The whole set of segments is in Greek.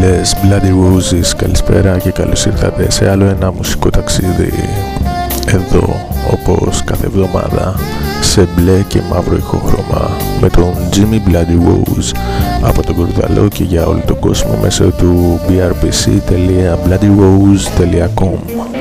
και φίλες Bloody Roses καλησπέρα και καλώς ήρθατε σε άλλο ένα μουσικό ταξίδι. Εδώ όπως κάθε εβδομάδα σε μπλε και μαύρο ηχόχρωμα με τον Jimmy Bloody Rose από τον Κορδαλό και για όλο τον κόσμο μέσω του brpc.bloodyrose.com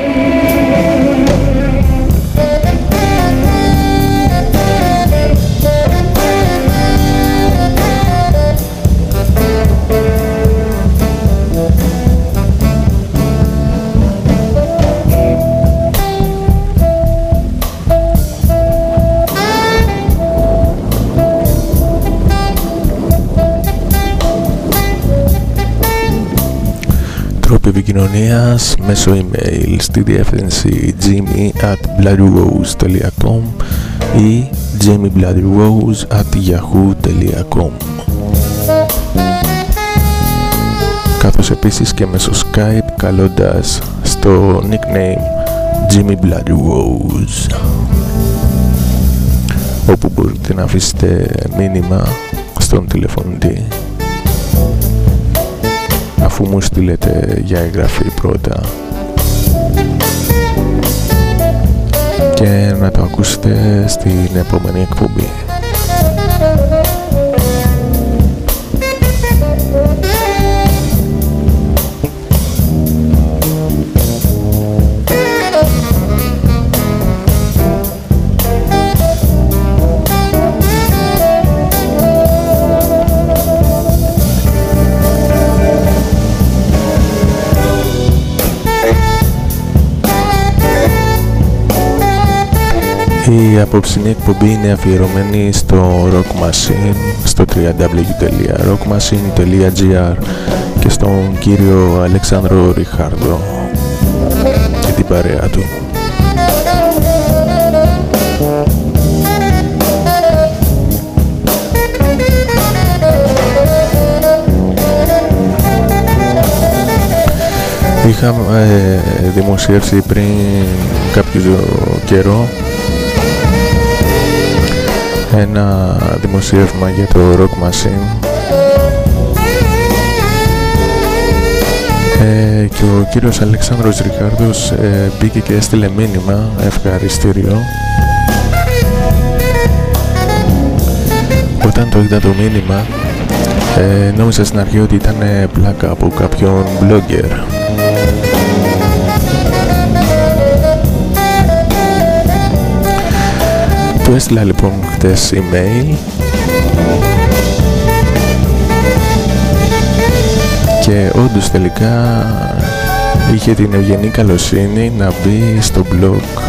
επικοινωνίας μέσω email στη διεύθυνση jimmy at bloodyrose.com ή jimmybloodyrose at yahoo.com καθώς επίσης και μέσω skype καλώντας στο nickname Jimmy Bloodyrose όπου μπορείτε να αφήσετε μήνυμα στον τηλεφωνητή αφού μου στείλετε για εγγραφή πρώτα και να το ακούσετε στην επόμενη εκπομπή. Η απόψινή εκπομπή είναι αφιερωμένη στο Rock Machine, στο www.rockmachine.gr και στον κύριο Αλεξάνδρο Ριχάρδο και την παρέα του. Είχαμε ε, δημοσιεύσει πριν κάποιο καιρό ένα δημοσίευμα για το Rock Machine. Ε, και ο κύριος Αλέξανδρος Ριχάρδος ε, μπήκε και έστειλε μήνυμα ευχαριστήριο. Όταν το είδα το μήνυμα ε, νόμιζα στην αρχή ότι ήταν πλάκα από κάποιον blogger Του έστειλα λοιπόν χτες email. Και όντως τελικά είχε την ευγενή καλοσύνη να μπει στο blog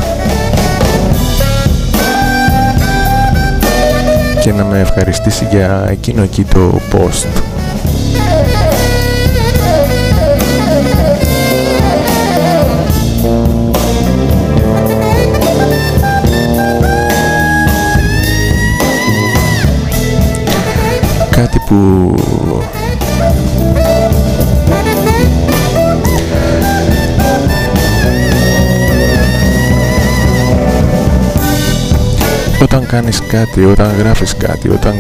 και να με ευχαριστήσει για εκείνο εκεί το post που όταν κάνεις κάτι, όταν γράφεις κάτι, όταν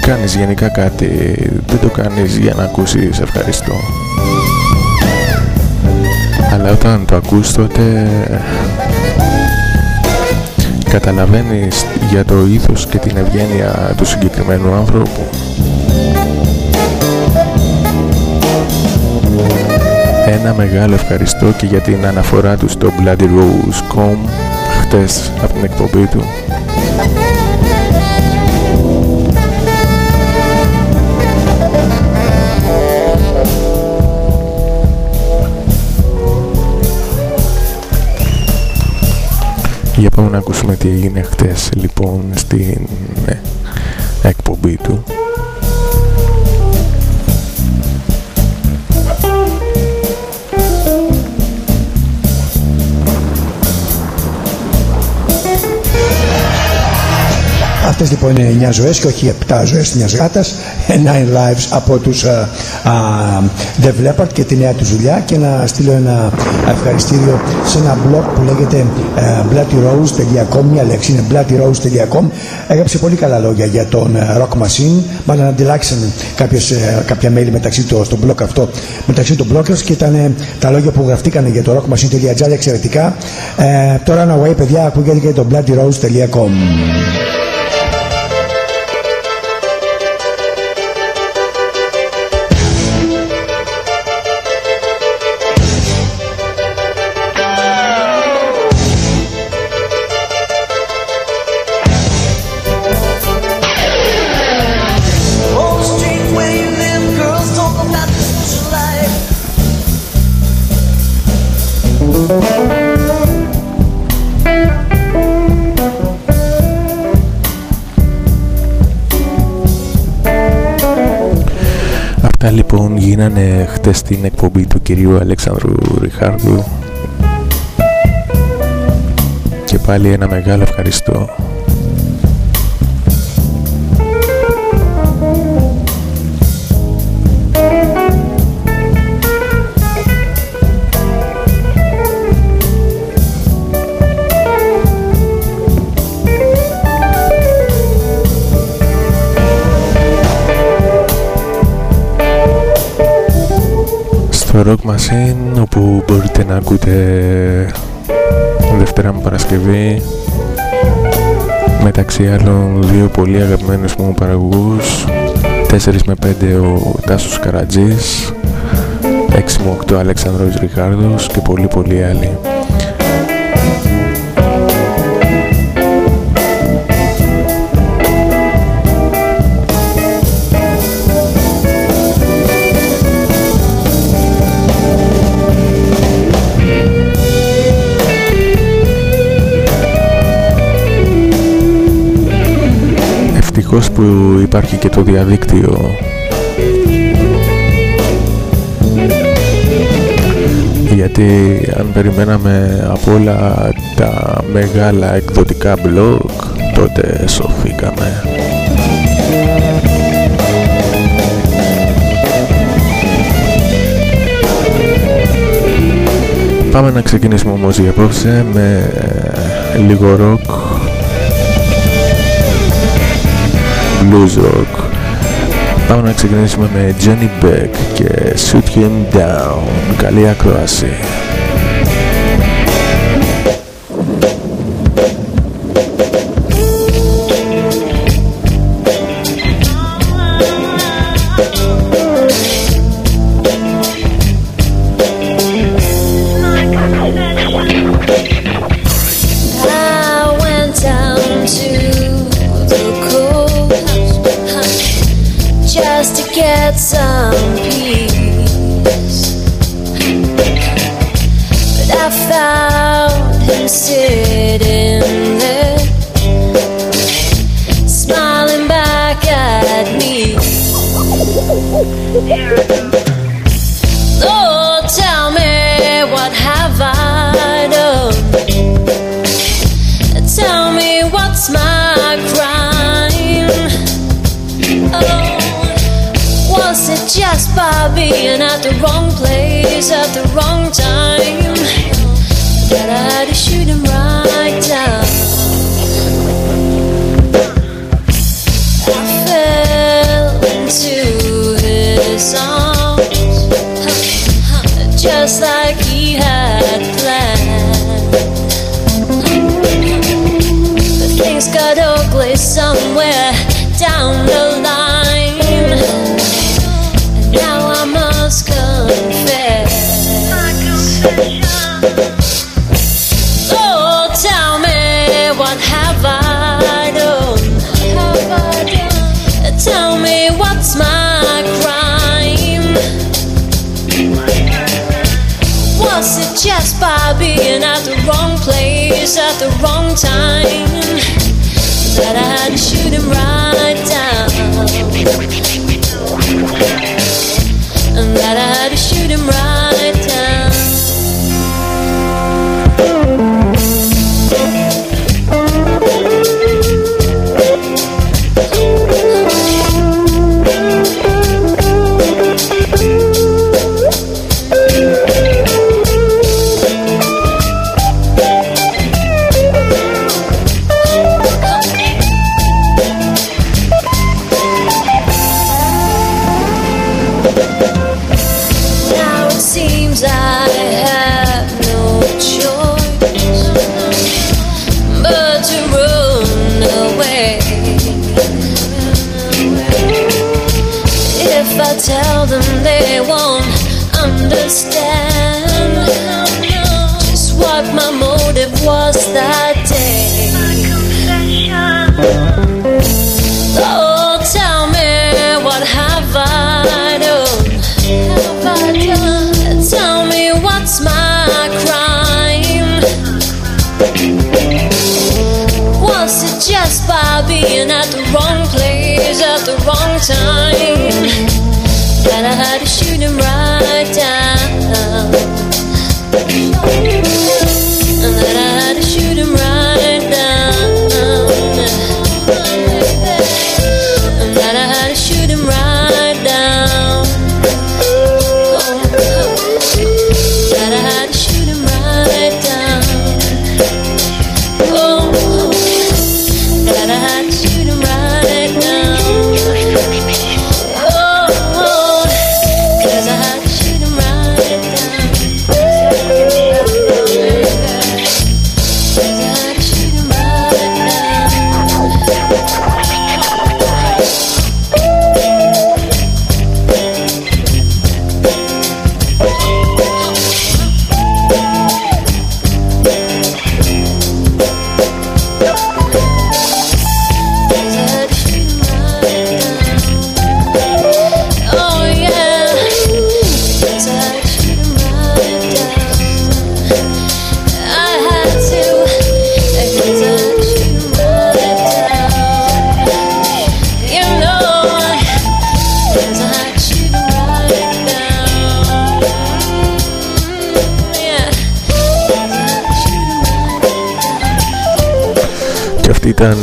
κάνεις γενικά κάτι δεν το κάνεις για να ακούσεις ευχαριστώ αλλά όταν το ακούς τότε καταλαβαίνεις για το ήθος και την ευγένεια του συγκεκριμένου άνθρωπου Ένα μεγάλο ευχαριστώ και για την αναφορά του στο BloodyRose.com χτες από την εκπομπή του. Για πάμε να ακούσουμε τι έγινε χτες λοιπόν στην ε, εκπομπή του. Αυτές λοιπόν λοιπόν 9 ζωές και όχι 7 ζωές μιας γάτας 9 lives από τους α, α, Dev και τη νέα του δουλειά. Και να στείλω ένα ευχαριστήριο σε ένα blog που λέγεται bloodyrose.com μια λέξη είναι bloodyrose.com έγραψε πολύ καλά λόγια για τον Rock Machine. Μάλλον αντιλάξαν κάποιες, κάποια mail μεταξύ του στο blog αυτό μεταξύ των bloggers και ήταν τα λόγια που γραφτήκαν για το rockmachine.gr εξαιρετικά. Ε, τώρα ένα way παιδιά ακούγεται και το bloodyrose.com γίνανε χτες στην εκπομπή του κυρίου Αλέξανδρου Ριχάρδου. Και πάλι ένα μεγάλο ευχαριστώ στο Rock Machine όπου μπορείτε να ακούτε Δευτέρα με Παρασκευή μεταξύ άλλων δύο πολύ αγαπημένους μου παραγωγούς 4 με 5 ο Τάσος Καρατζής 6 με 8 ο Αλέξανδρος Ριχάρδος και πολύ πολύ άλλοι ευτυχώς που υπάρχει και το διαδίκτυο. Γιατί αν περιμέναμε από όλα τα μεγάλα εκδοτικά blog τότε σοφήκαμε Πάμε να ξεκινήσουμε όμως για απόψε με λίγο rock blues rock. Πάμε να ξεκινήσουμε με Jenny Beck και Shoot Him Down. Καλή ακρόαση. place at the wrong time. That I had to shoot him right.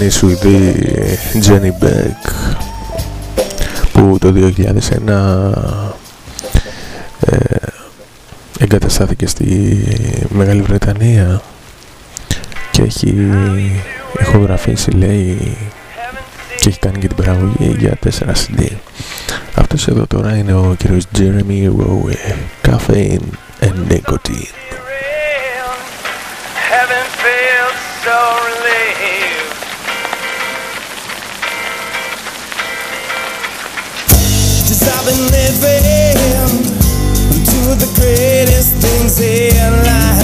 Η Σουηδή Jenny Beck που το 2001 ε, εγκαταστάθηκε στη Μεγάλη Βρετανία και έχει ηχογραφήσει λέει και έχει κάνει και την παραγωγή για 4 CD αυτός εδώ τώρα είναι ο κύριος Jeremy Rowe Caffeine and Nicotine living of the greatest things in life.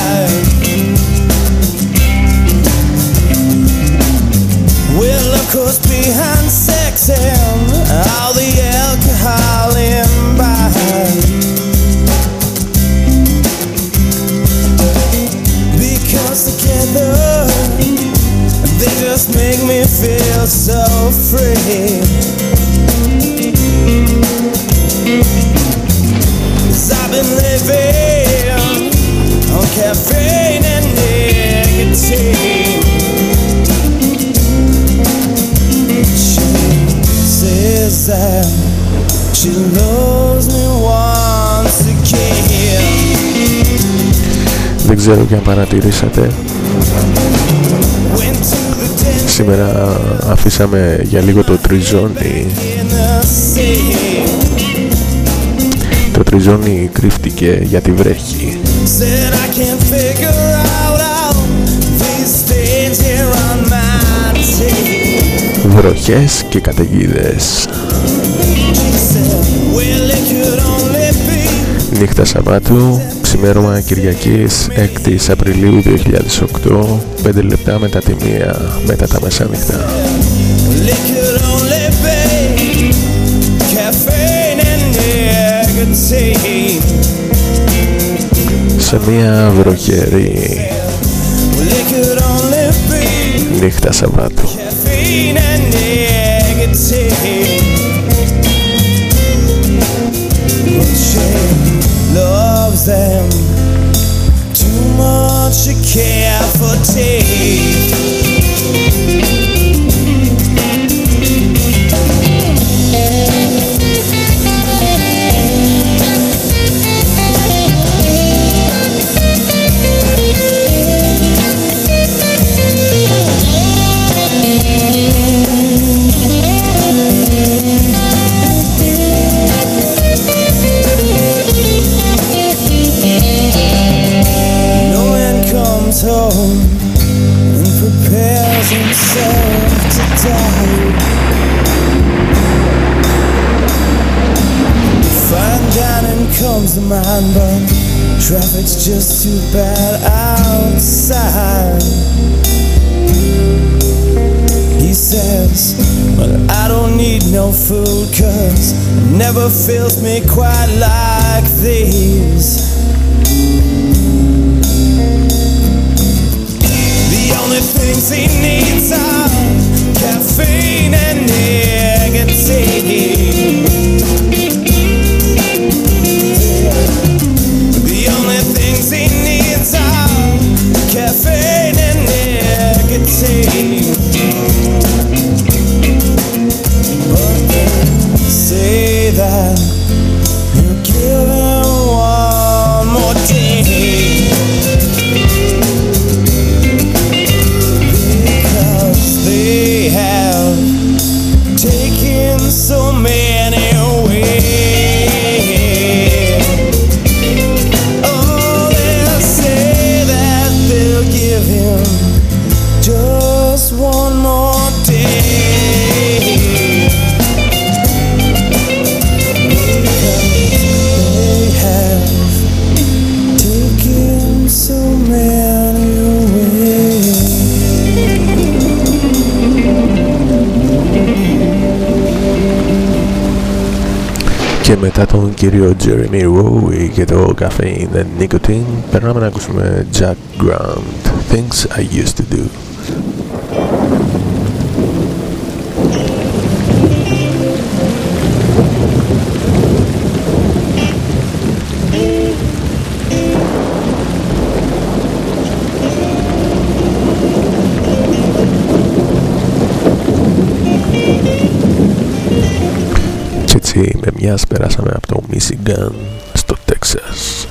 Well, of course, behind sex and all the alcohol. Because together, they just make me feel so free. Caffeine and nicotine. She says that she loves me once again. Δεν ξέρω και αν παρατηρήσατε Σήμερα αφήσαμε για λίγο το τριζόνι Το τριζόνι κρύφτηκε γιατί βρέχει Βροχές και καταιγίδες. Νύχτα Σαββάτου, ξημέρωμα Κυριακής 6 Απριλίου 2008 5 λεπτά μετά τη μία μετά τα μεσάνυχτα σε μια βροχερή νύχτα Σαββάτου. is mine, but traffic's just too bad outside. He says, but I don't need no food, cause it never fills me quite like these. The only things he needs are. μετά τον κύριο Jeremy Rowe και το Caffeine and Nicotine περνάμε να ακούσουμε Jack Grant Things I Used to Do με μιας περάσαμε από το Michigan στο Texas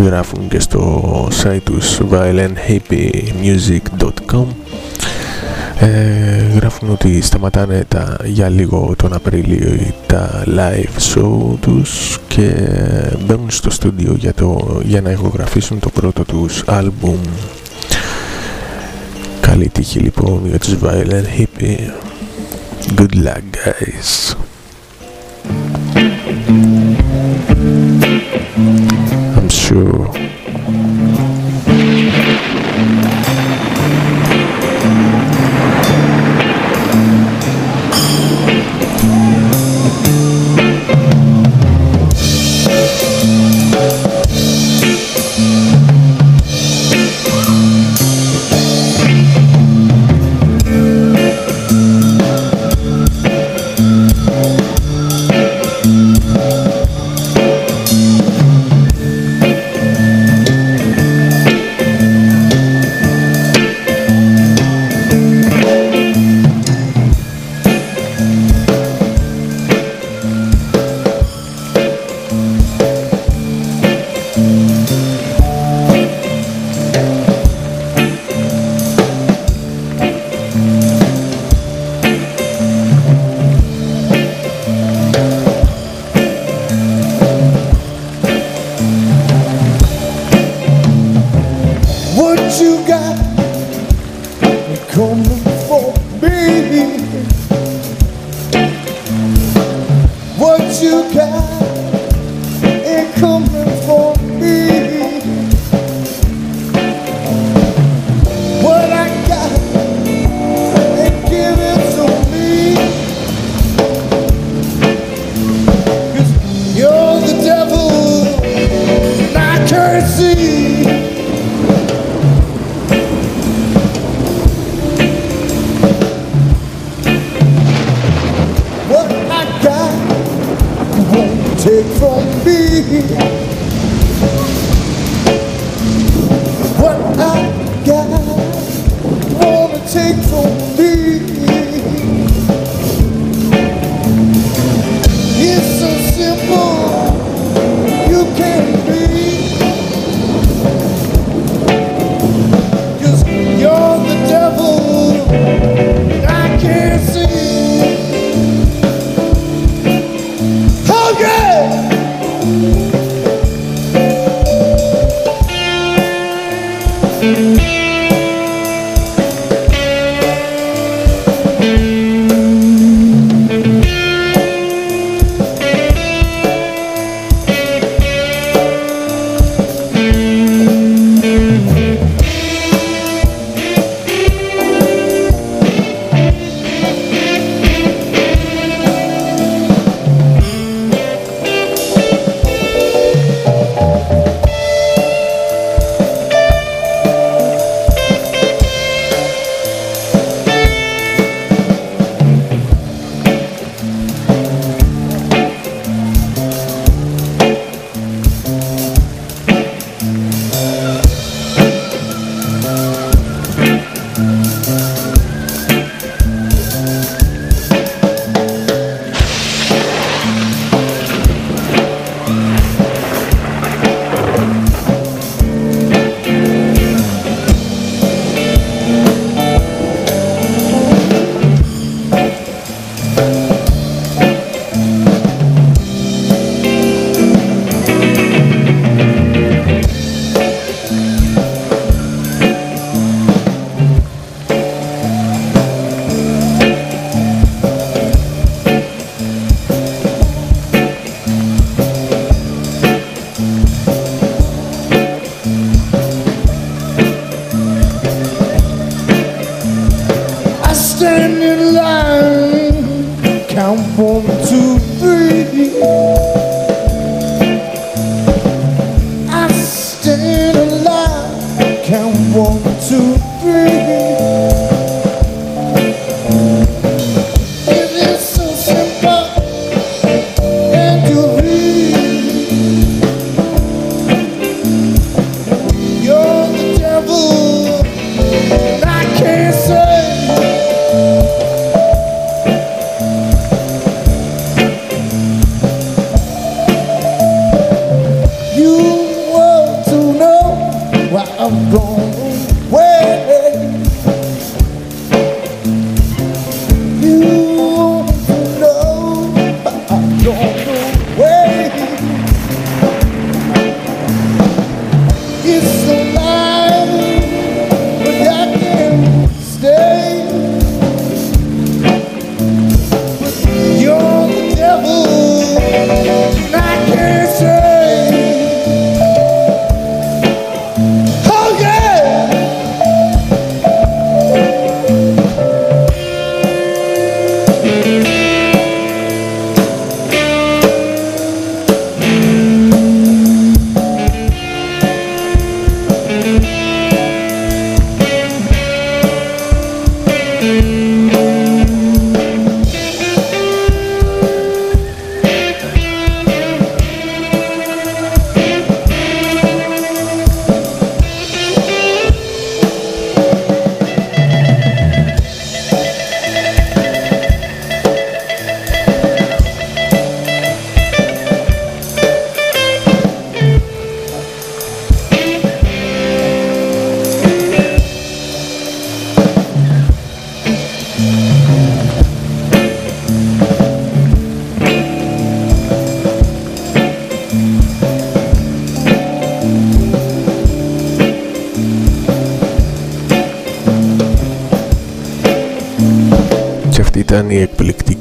γράφουν και στο site τους violinhippiemusic.com ε, γράφουν ότι σταματάνε τα, για λίγο τον Απρίλιο τα live show τους και μπαίνουν στο στούντιο για, για να ηχογραφήσουν το πρώτο τους άλμπουμ. Καλή τύχη λοιπόν για τους Violent Hippie. Good luck guys. You.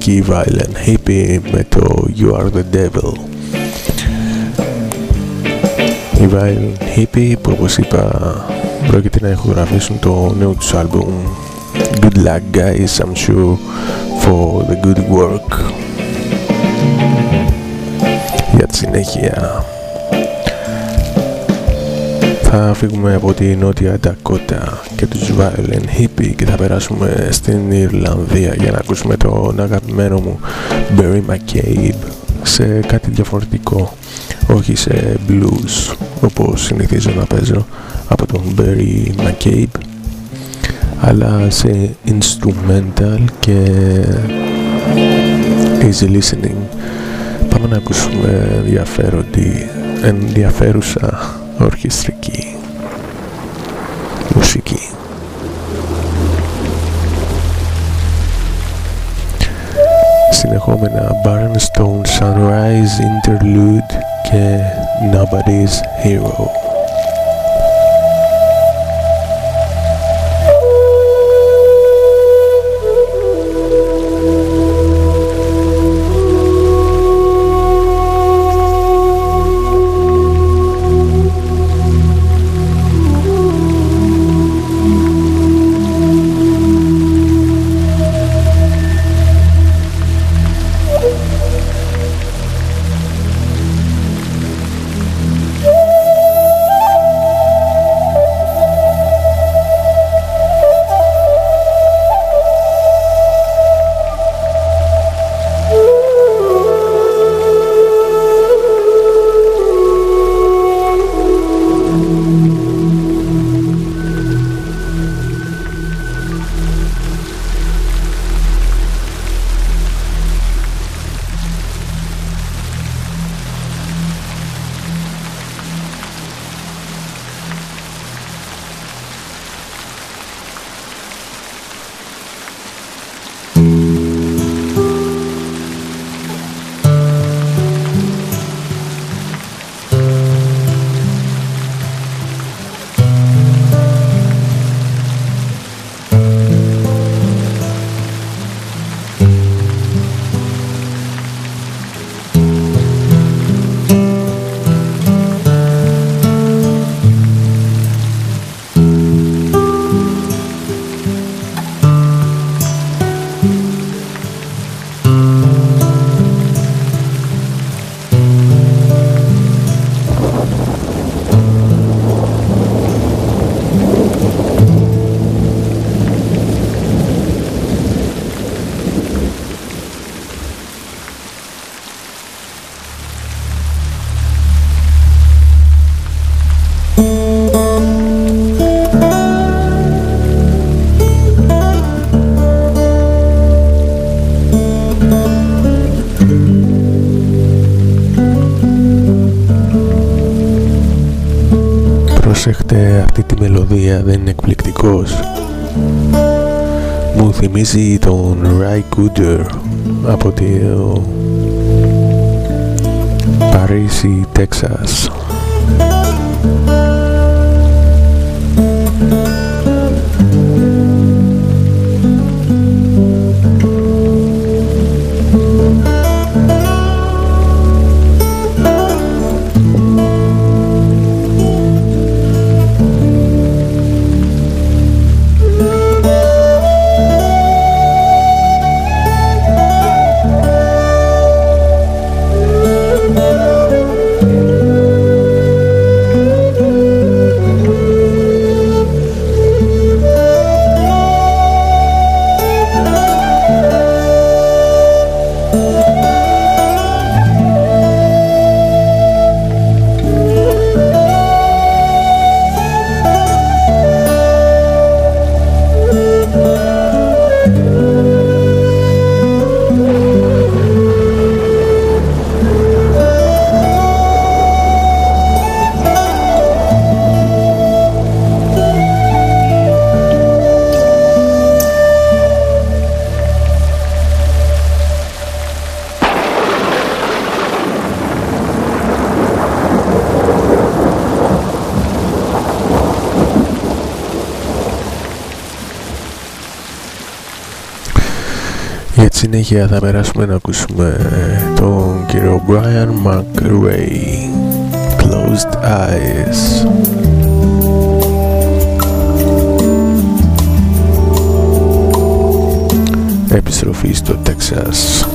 Εκπληκτική Violent Hippie με το You Are The Devil. Η Violent Hippie που όπως είπα πρόκειται να ηχογραφήσουν το νέο τους άλμπουμ Good luck guys, I'm sure for the good work. Για τη συνέχεια θα φύγουμε από τη Νότια Ντακότα και τους Violent Hippie και θα περάσουμε στην Ιρλανδία για να ακούσουμε τον αγαπημένο μου Barry McCabe σε κάτι διαφορετικό όχι σε blues όπως συνηθίζω να παίζω από τον Barry McCabe αλλά σε instrumental και easy listening. Πάμε να ακούσουμε ενδιαφέροντη ενδιαφέρουσα ορχιστρική μουσική. Συνεχόμενα Barnstone Sunrise Interlude και Nobody's Hero. Δεν είναι εκπληκτικός. Μου θυμίζει τον Ray Cooder από το Παρίσι, Τέξας συνέχεια θα περάσουμε να ακούσουμε τον κύριο Brian McRae Closed Eyes. Επιστροφή στο Τέξας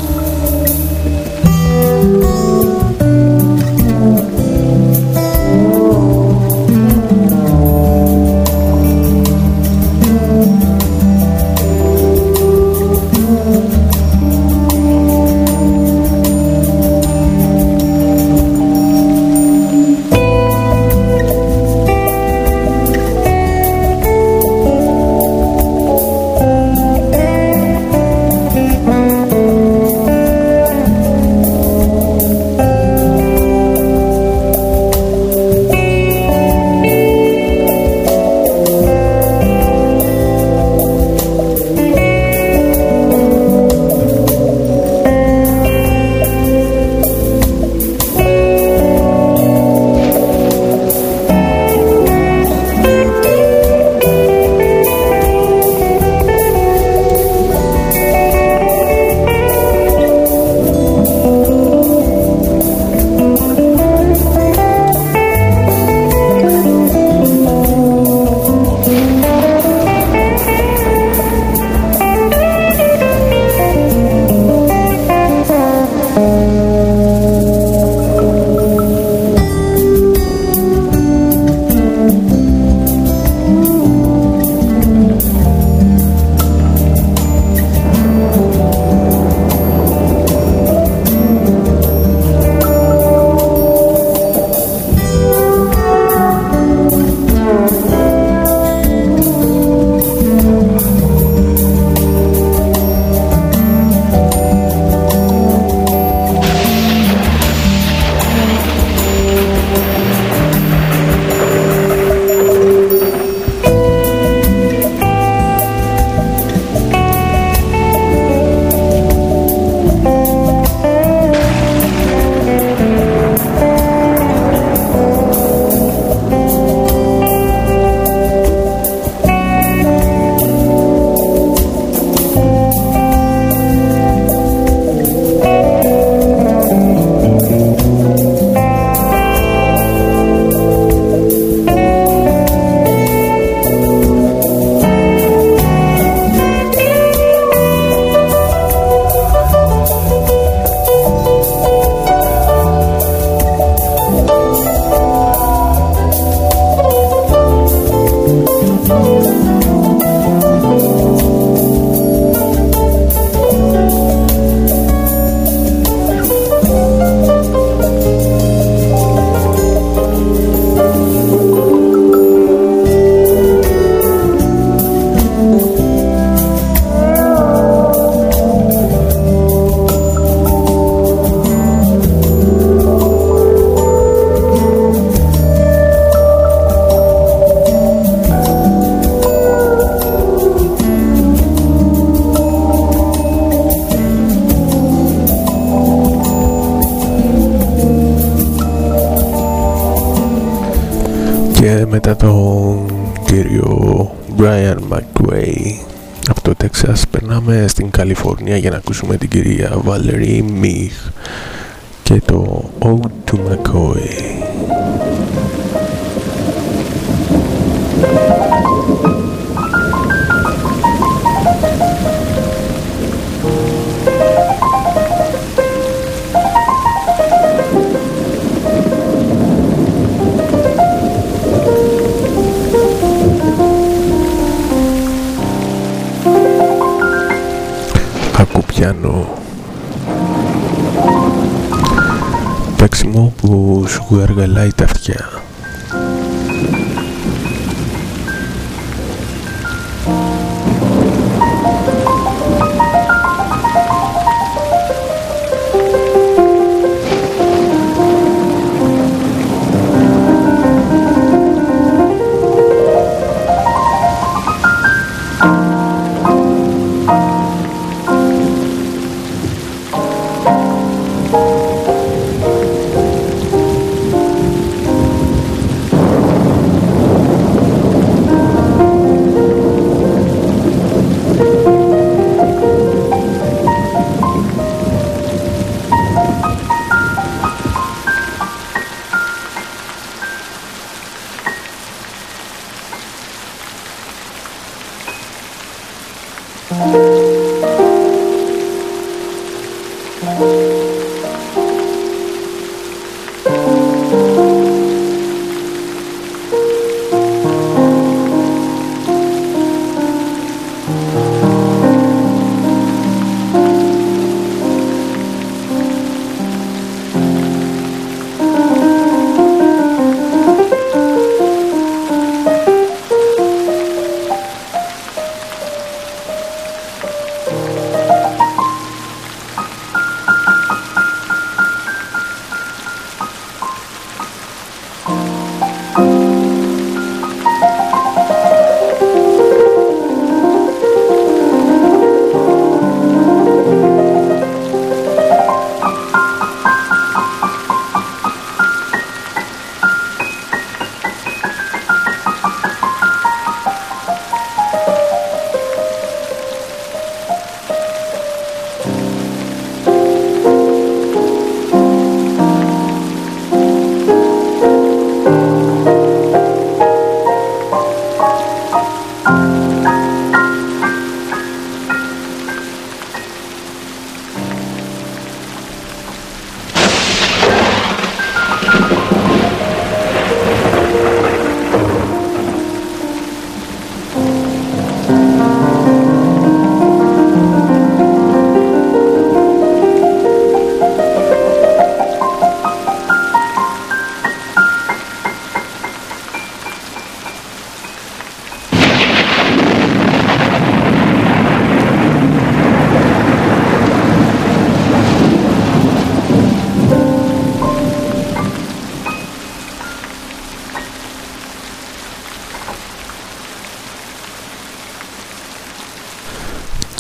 Καλιφόρνια για να ακούσουμε την κυρία Valerie Mich warga laay tafkiyaa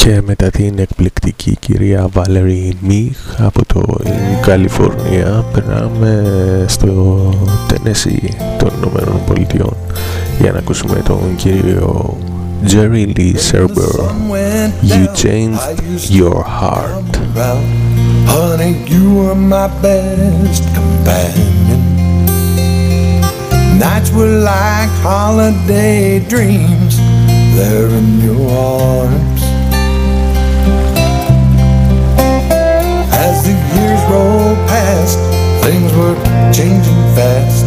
και μετά την εκπληκτική κυρία Valerie Μιχ από το Καλιφόρνια περνάμε στο Tennessee των Ηνωμένων Πολιτειών για να ακούσουμε τον κύριο Jerry Lee Serber You changed your heart Honey, you were my best companion Nights were like holiday dreams there in your arms the years rolled past, things were changing fast.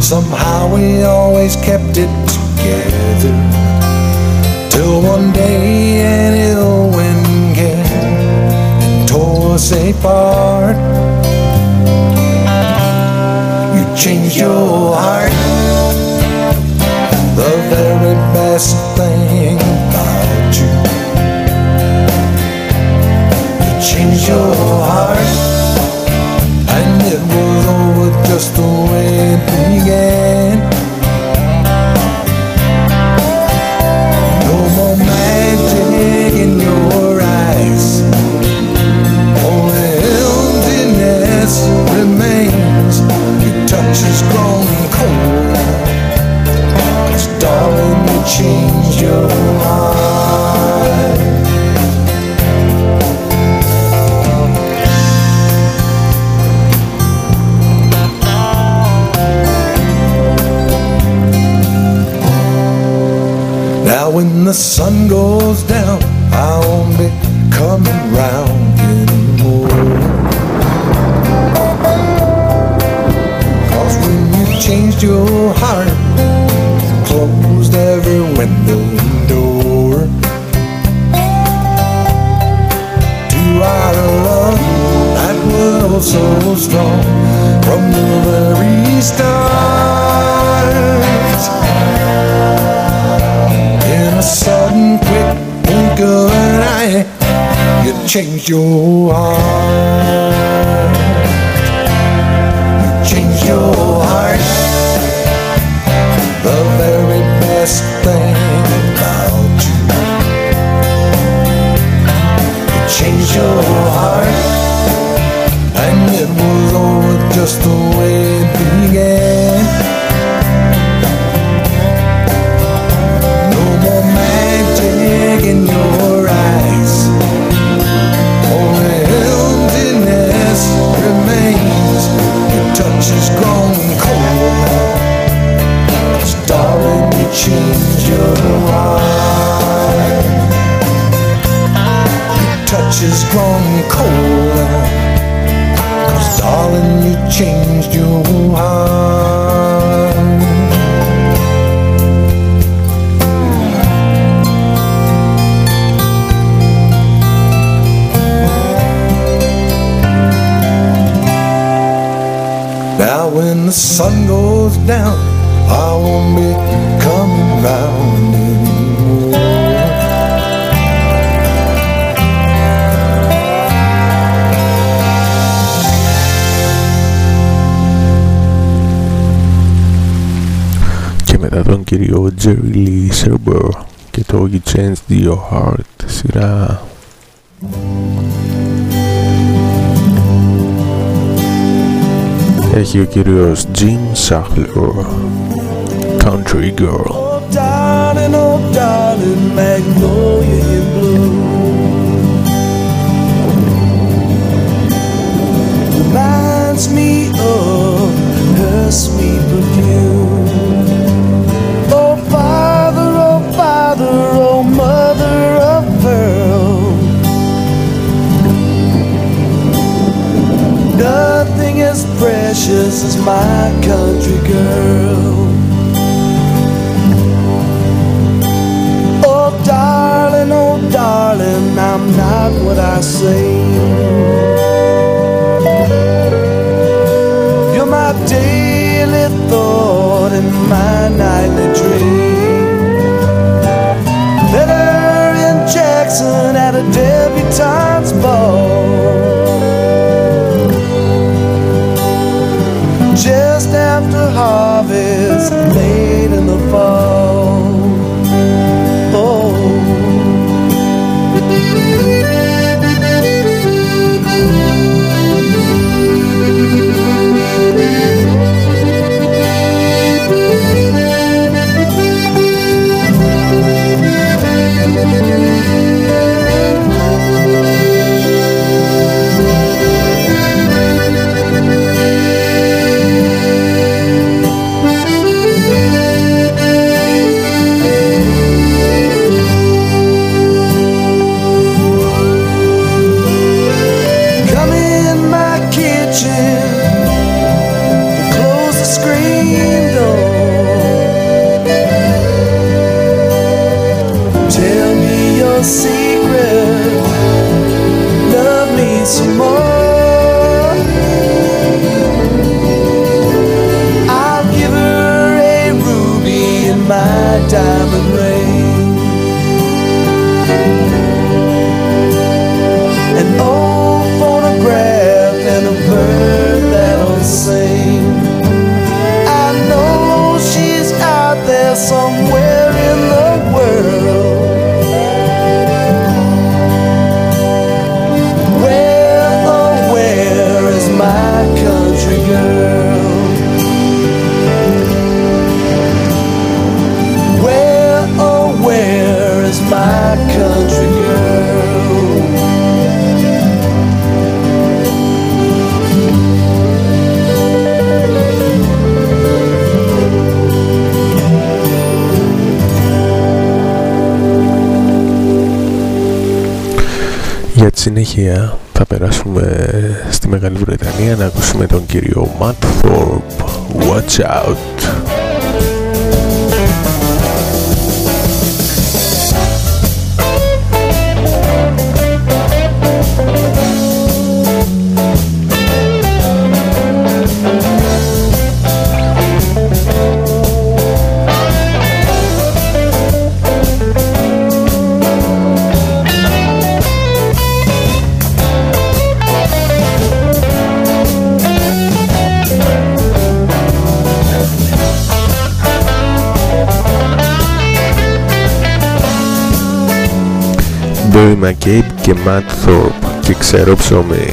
Somehow we always kept it together. Till one day an ill wind came and tore us apart. You changed your heart, the very best thing your heart. And it was over just the the sun changed your the sun goes down, I won't be coming round anymore. Και μετά τον κύριο Jerry Lee Serber και το You Changed Your Heart σειρά έχει ο κύριος Jim Sachler Country Girl Oh, darling, oh, darling, magnolia in bloom. Reminds me of her sweet perfume. Nothing as precious as my country girl. Oh, darling, oh, darling, I'm not what I say. You're my daily thought and my nightly dream. Met her in Jackson at a debutante's ball. After harvest, late in the fall. Συνέχεια θα περάσουμε στη Μεγάλη Βρετανία να ακούσουμε τον κύριο Matt Thorpe. Watch Out Barry McCabe και Matt Thorpe και ξέρω ψωμί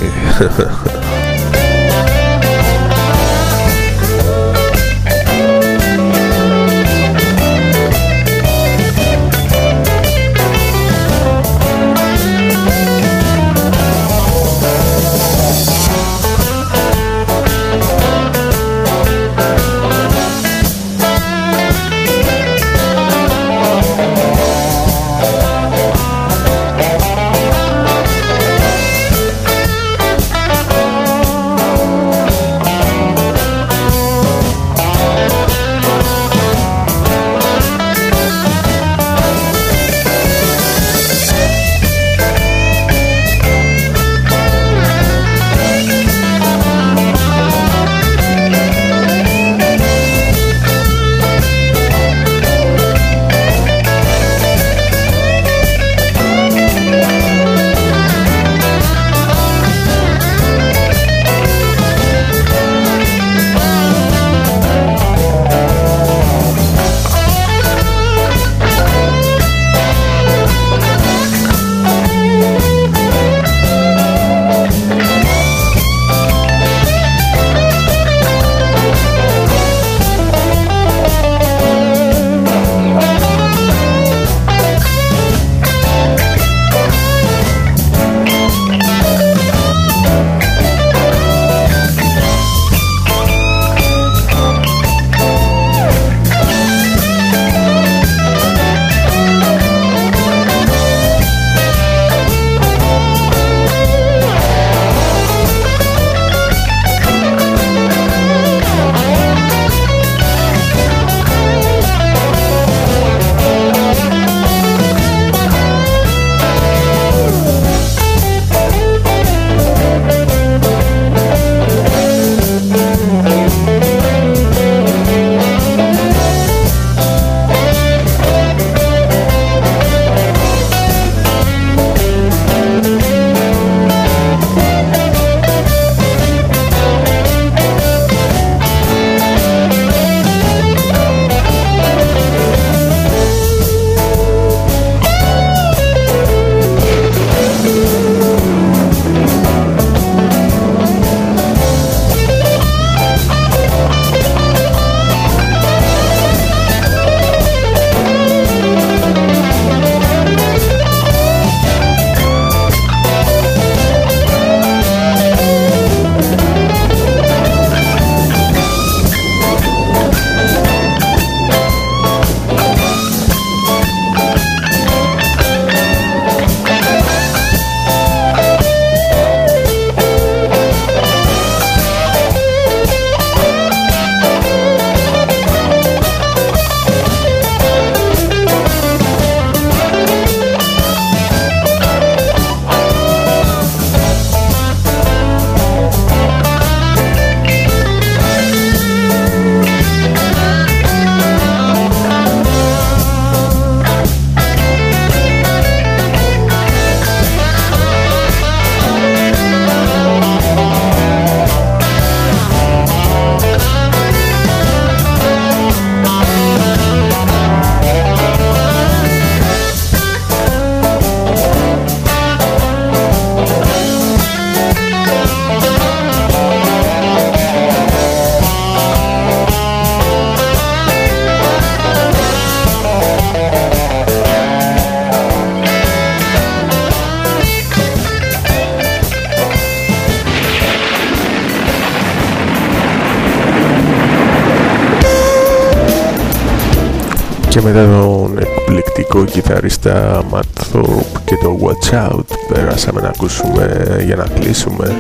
και μετά τον εκπληκτικό κιθαρίστα Matt Thorpe και το Watch Out περάσαμε να ακούσουμε για να κλείσουμε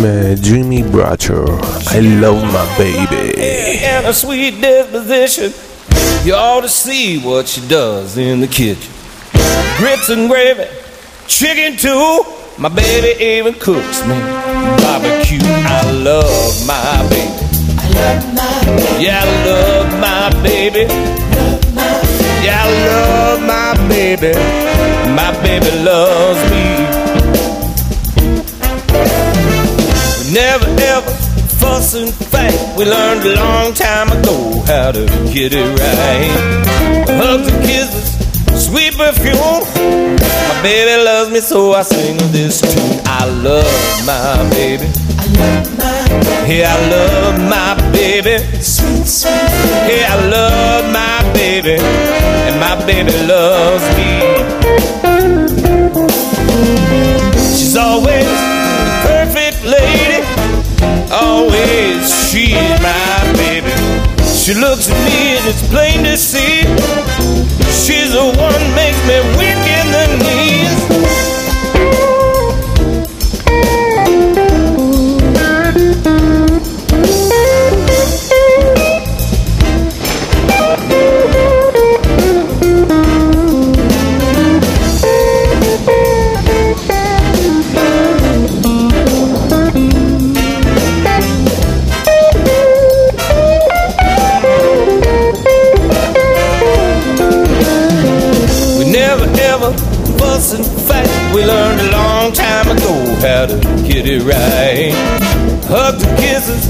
με Jimmy Bratcher I love my baby and a sweet disposition You ought to see what she does in the kitchen Grits and gravy, chicken too My baby even cooks me barbecue I love my baby Yeah, I love baby. My baby loves me. We never ever fuss and fight. We learned a long time ago how to get it right. Hugs and kisses, sweet perfume. My baby loves me, so I sing this tune. I love my baby. Yeah, I love my baby. Sweet, sweet. Yeah, I love my baby. And my baby loves me. She's always the perfect lady. Always she's my baby. She looks at me and it's plain to see. She's the one makes me weak in the knees. It right. Hugs and kisses,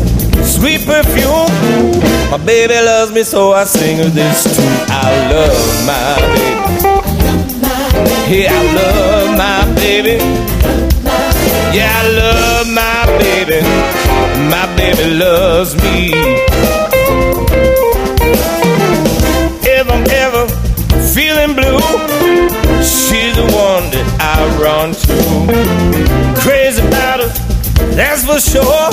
sweet perfume. My baby loves me, so I sing her this tune. I love my baby. Yeah, I love my baby. Yeah, I love my baby. My baby loves me. If I'm ever feeling blue, she's the one that I run to. That's for sure.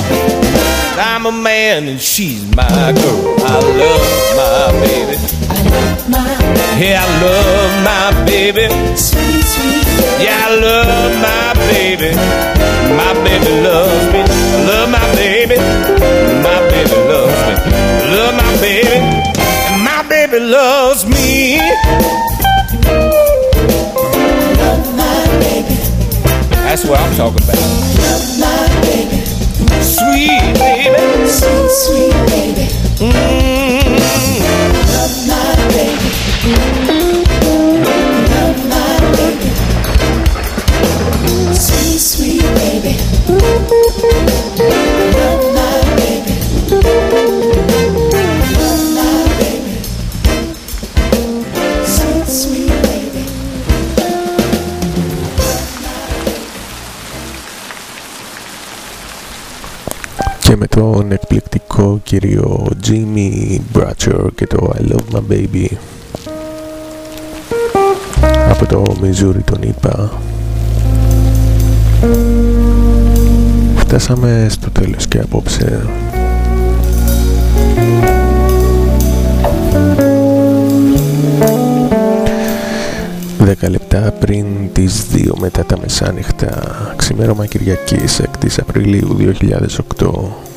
I'm a man and she's my girl. I love my baby. I love my. Yeah, I love my baby. Sweet, sweet. Yeah, I love my baby. My baby loves me. I love my baby. My baby loves me. I love my baby. My baby loves me. That's what I'm talking about. Sweet, sweet baby. Mm. Τον εκπληκτικό κύριο Jimmy Bratcher και το I Love My Baby. Από το Missouri τον είπα. Φτάσαμε στο τέλος και απόψε. Δέκα λεπτά πριν τις 2 μετά τα μεσάνυχτα. Ξημέρωμα Κυριακής 6 Απριλίου 2008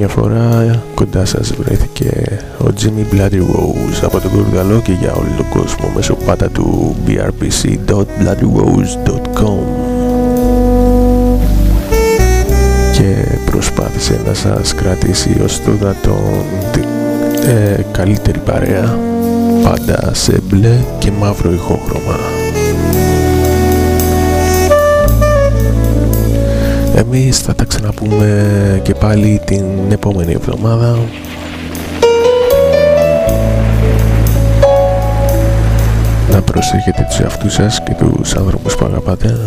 μια φορά κοντά σας βρέθηκε ο Jimmy Bloody Rose από τον Κουρδαλό και για όλο τον κόσμο μέσω πάτα του brpc.bloodyrose.com και προσπάθησε να σας κρατήσει ως το δυνατόν την ε, καλύτερη παρέα πάντα σε μπλε και μαύρο ηχόχρωμα. Εμείς θα τα ξαναπούμε και πάλι την επόμενη εβδομάδα. Να προσέχετε τους εαυτούς σας και τους άνθρωπους που αγαπάτε.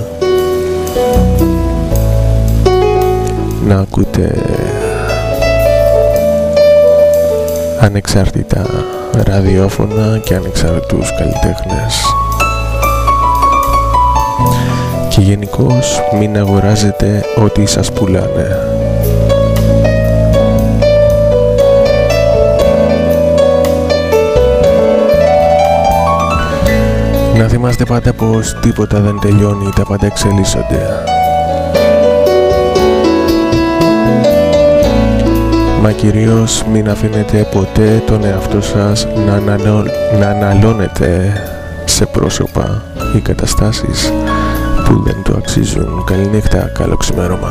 Να ακούτε ανεξάρτητα ραδιόφωνα και ανεξάρτητους καλλιτέχνες και γενικώς μην αγοράζετε ό,τι σας πουλάνε. Να θυμάστε πάντα πως τίποτα δεν τελειώνει, τα πάντα εξελίσσονται. Μα κυρίως μην αφήνετε ποτέ τον εαυτό σας να, να αναλώνετε σε πρόσωπα ή καταστάσεις που δεν το αξίζουν. Καληνύχτα, καλό ξημέρωμα.